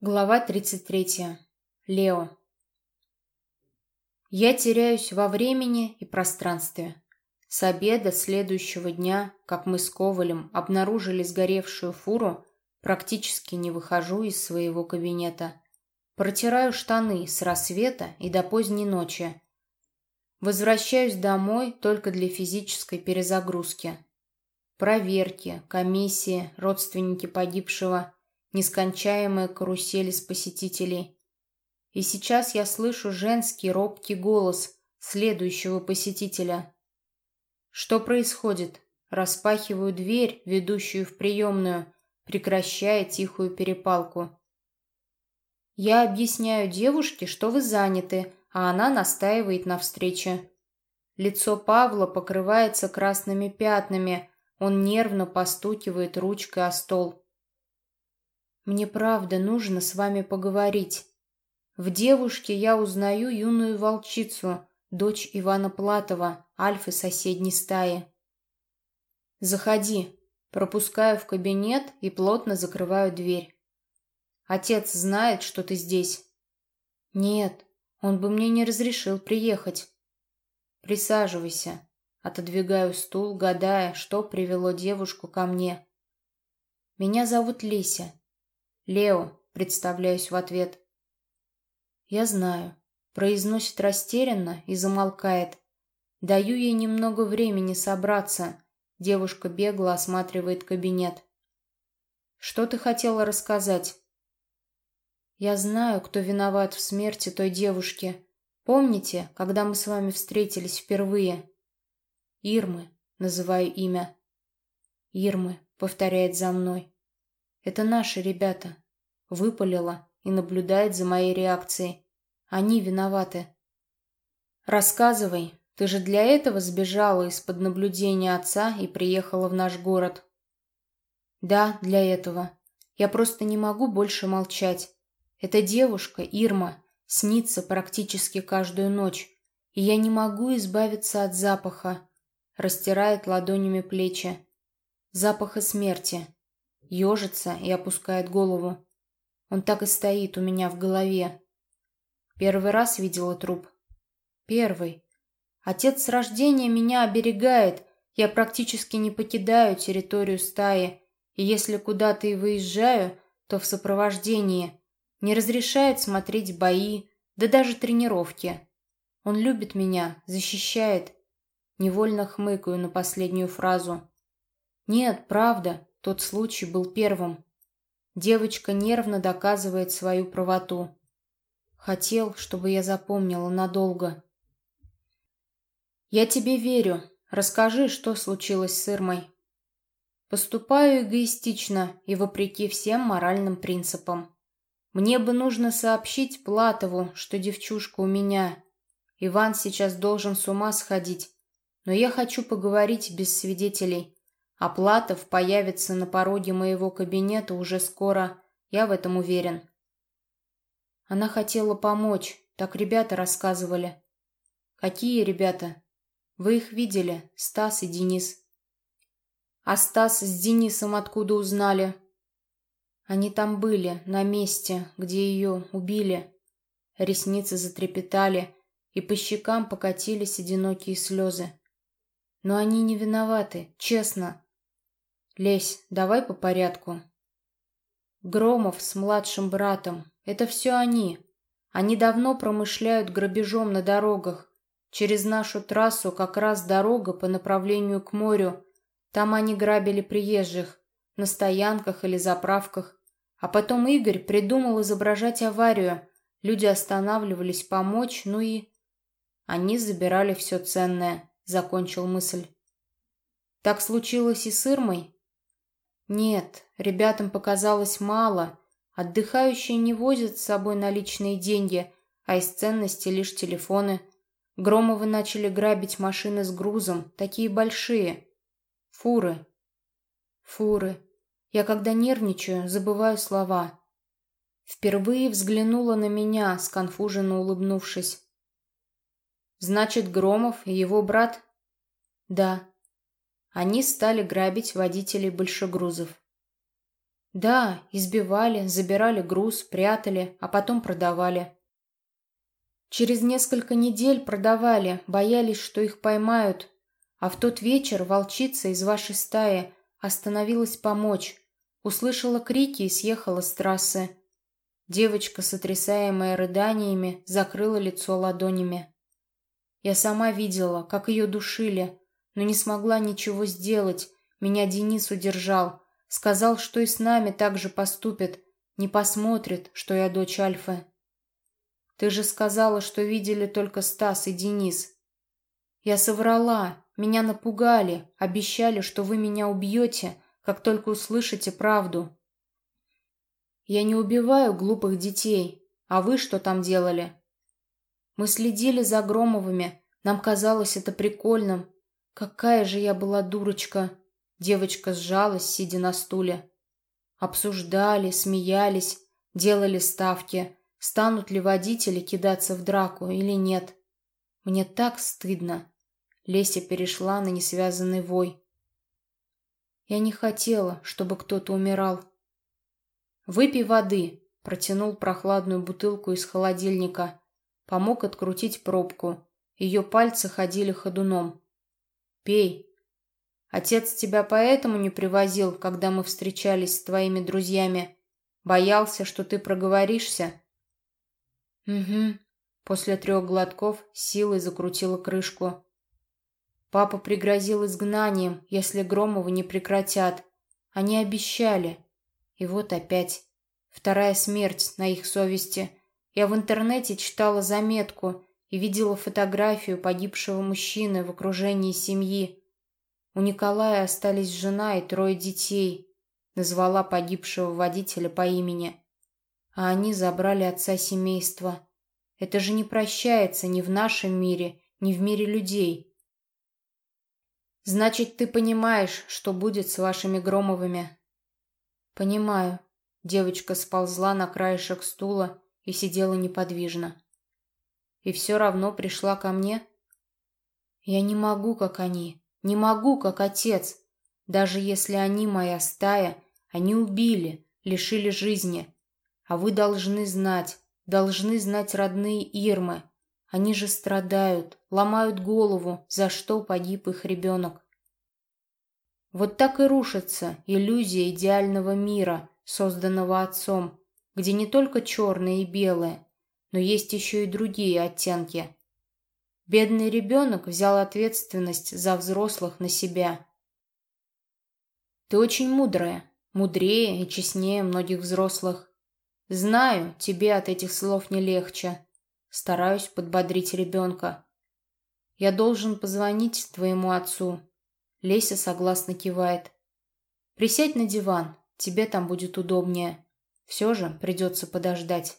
Глава 33. Лео. Я теряюсь во времени и пространстве. С обеда следующего дня, как мы с Ковалем обнаружили сгоревшую фуру, практически не выхожу из своего кабинета. Протираю штаны с рассвета и до поздней ночи. Возвращаюсь домой только для физической перезагрузки. Проверки, комиссии, родственники погибшего – нескончаемая карусель из посетителей. И сейчас я слышу женский робкий голос следующего посетителя. Что происходит? Распахиваю дверь, ведущую в приемную, прекращая тихую перепалку. Я объясняю девушке, что вы заняты, а она настаивает на встрече. Лицо Павла покрывается красными пятнами, он нервно постукивает ручкой о стол. Мне правда нужно с вами поговорить. В девушке я узнаю юную волчицу, дочь Ивана Платова, альфы соседней стаи. Заходи. Пропускаю в кабинет и плотно закрываю дверь. Отец знает, что ты здесь? Нет, он бы мне не разрешил приехать. Присаживайся. Отодвигаю стул, гадая, что привело девушку ко мне. Меня зовут Леся. «Лео», — представляюсь в ответ. «Я знаю», — произносит растерянно и замолкает. Даю ей немного времени собраться. Девушка бегло осматривает кабинет. «Что ты хотела рассказать?» «Я знаю, кто виноват в смерти той девушки. Помните, когда мы с вами встретились впервые?» «Ирмы», — называю имя. «Ирмы», — повторяет за мной. Это наши ребята. Выпалила и наблюдает за моей реакцией. Они виноваты. Рассказывай. Ты же для этого сбежала из-под наблюдения отца и приехала в наш город. Да, для этого. Я просто не могу больше молчать. Эта девушка, Ирма, снится практически каждую ночь, и я не могу избавиться от запаха. Растирает ладонями плечи. Запаха смерти ежится и опускает голову. Он так и стоит у меня в голове. Первый раз видела труп. Первый. Отец с рождения меня оберегает. Я практически не покидаю территорию стаи. И если куда-то и выезжаю, то в сопровождении. Не разрешает смотреть бои, да даже тренировки. Он любит меня, защищает. Невольно хмыкаю на последнюю фразу. Нет, правда. Тот случай был первым. Девочка нервно доказывает свою правоту. Хотел, чтобы я запомнила надолго. Я тебе верю. Расскажи, что случилось с Ирмой. Поступаю эгоистично и вопреки всем моральным принципам. Мне бы нужно сообщить Платову, что девчушка у меня. Иван сейчас должен с ума сходить, но я хочу поговорить без свидетелей. Оплатов появится на пороге моего кабинета уже скоро, я в этом уверен. Она хотела помочь, так ребята рассказывали. Какие ребята? Вы их видели, Стас и Денис. А Стас с Денисом откуда узнали? Они там были, на месте, где ее убили. Ресницы затрепетали, и по щекам покатились одинокие слезы. Но они не виноваты, честно. Лесь, давай по порядку. Громов с младшим братом. Это все они. Они давно промышляют грабежом на дорогах. Через нашу трассу как раз дорога по направлению к морю. Там они грабили приезжих. На стоянках или заправках. А потом Игорь придумал изображать аварию. Люди останавливались помочь, ну и... Они забирали все ценное, закончил мысль. Так случилось и с Ирмой? Нет, ребятам показалось мало. Отдыхающие не возят с собой наличные деньги, а из ценности лишь телефоны. Громовы начали грабить машины с грузом, такие большие. Фуры. Фуры. Я когда нервничаю, забываю слова. Впервые взглянула на меня, сконфуженно улыбнувшись. Значит, Громов и его брат? Да. Они стали грабить водителей большегрузов. Да, избивали, забирали груз, прятали, а потом продавали. Через несколько недель продавали, боялись, что их поймают. А в тот вечер волчица из вашей стаи остановилась помочь. Услышала крики и съехала с трассы. Девочка, сотрясаемая рыданиями, закрыла лицо ладонями. Я сама видела, как ее душили, но не смогла ничего сделать. Меня Денис удержал. Сказал, что и с нами так же поступит. Не посмотрит, что я дочь Альфы. Ты же сказала, что видели только Стас и Денис. Я соврала. Меня напугали. Обещали, что вы меня убьете, как только услышите правду. Я не убиваю глупых детей. А вы что там делали? Мы следили за Громовыми. Нам казалось это прикольным. Какая же я была дурочка. Девочка сжалась, сидя на стуле. Обсуждали, смеялись, делали ставки, станут ли водители кидаться в драку или нет. Мне так стыдно. Леся перешла на несвязанный вой. Я не хотела, чтобы кто-то умирал. «Выпей воды», — протянул прохладную бутылку из холодильника. Помог открутить пробку. Ее пальцы ходили ходуном. «Пей». Отец тебя поэтому не привозил, когда мы встречались с твоими друзьями? Боялся, что ты проговоришься?» «Угу». После трех глотков силой закрутила крышку. Папа пригрозил изгнанием, если Громовы не прекратят. Они обещали. И вот опять. Вторая смерть на их совести. Я в интернете читала заметку и видела фотографию погибшего мужчины в окружении семьи. У Николая остались жена и трое детей. Назвала погибшего водителя по имени. А они забрали отца семейства. Это же не прощается ни в нашем мире, ни в мире людей. Значит, ты понимаешь, что будет с вашими Громовыми? Понимаю. Девочка сползла на краешек стула и сидела неподвижно. И все равно пришла ко мне? Я не могу, как они. Не могу, как отец. Даже если они моя стая, они убили, лишили жизни. А вы должны знать, должны знать родные Ирмы. Они же страдают, ломают голову, за что погиб их ребенок. Вот так и рушится иллюзия идеального мира, созданного отцом, где не только черное и белое, но есть еще и другие оттенки. Бедный ребенок взял ответственность за взрослых на себя. Ты очень мудрая, мудрее и честнее многих взрослых. Знаю, тебе от этих слов не легче. Стараюсь подбодрить ребенка. Я должен позвонить твоему отцу. Леся согласно кивает. Присядь на диван, тебе там будет удобнее. Все же придется подождать.